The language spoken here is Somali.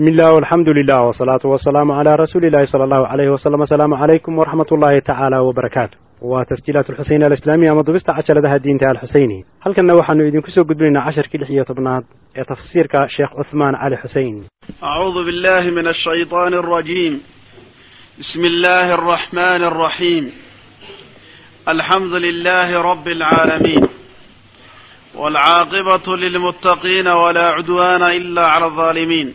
bismillaah alxamdu lilah wsalaatu wasalaamu calaa rasuuliillahi sala allahu alayhi wasalam asalaamu calaykum waraxmat ullaahi tacaala wbarakaatu waa tasjiilaat alxuseyn alislaamiya ama dubista cajaladaha diinta alxuseyni halkanna waxaanu idinku soo gudbinaynaa casharkii lix iyo tobnaad ee tafsiirka sheekh cuhmaan cali xuseyn acuudu billahi min ashaytaan alrajiim bismi illahi alraxmani alraxiim alxamdu lilahi rabbi alcaalamiin والعاقبة للمتقين ولا عدوان إلا على الظالمين